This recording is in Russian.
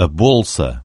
Э, Болса.